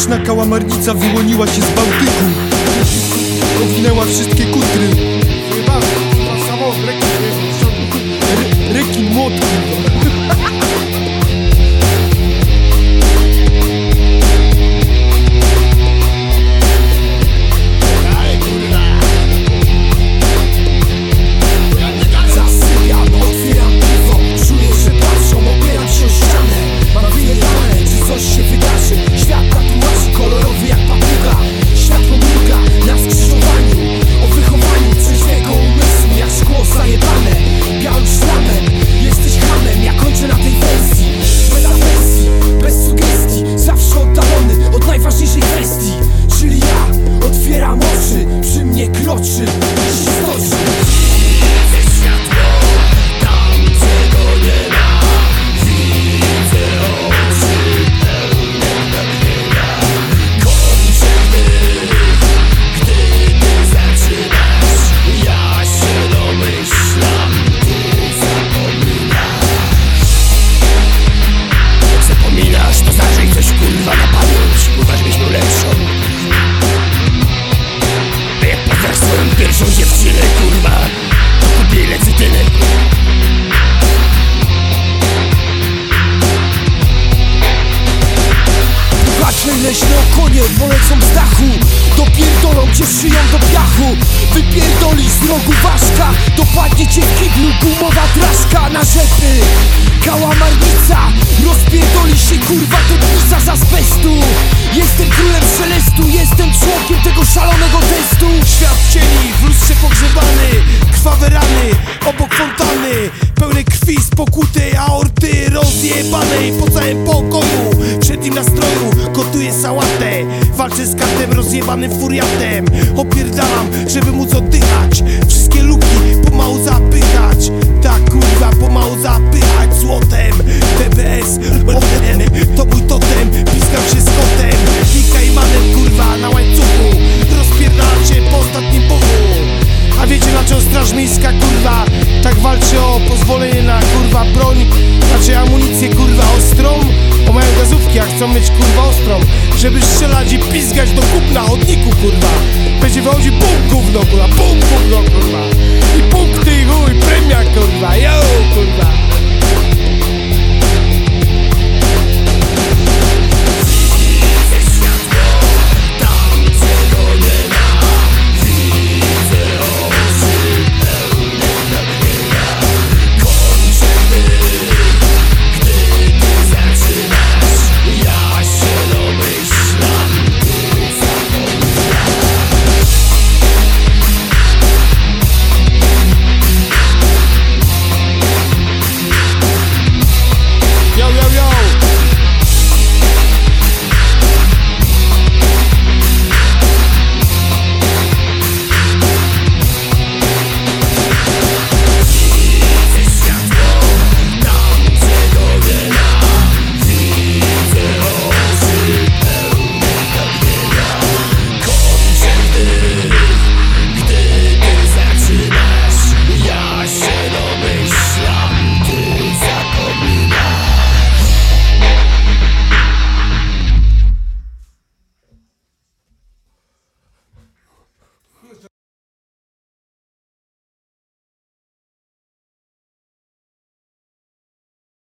Wieczna kałamarnica wyłoniła się z Bałtyku. Owinęła wszystkie kutry leśne okonie, polecą z dachu. Dopierdolą cię szyją do piachu. Wypierdoli z rogu ważka Dopadnie cię w kiblu gumowa drażka Na rzepy. Kałamarnica Rozpierdoli się kurwa pisa z azbestu Jestem królem szelestu Jestem członkiem tego szalonego testu. Świat cieni, w lustrze pogrzebany Krwawe rany, obok fontanny Pełne krwi z pokutej aorty rozjebanej Po całym pokoju, w przednim nastroju Gotuję sałatę, walczę z kartem rozjebanym furiatem. Opierdalam, żeby móc oddychać. Wszystkie luki pomału zapychać. Tak kurwa, pomału zapychać a chcą mieć kurwa ostrą Żeby strzelać i pizgać do kup na chodniku kurwa. Będzie wychodzi bum gówno kurwa, bum gówno kurwa. I punkty i chuj, premia kurwa, yo kurwa.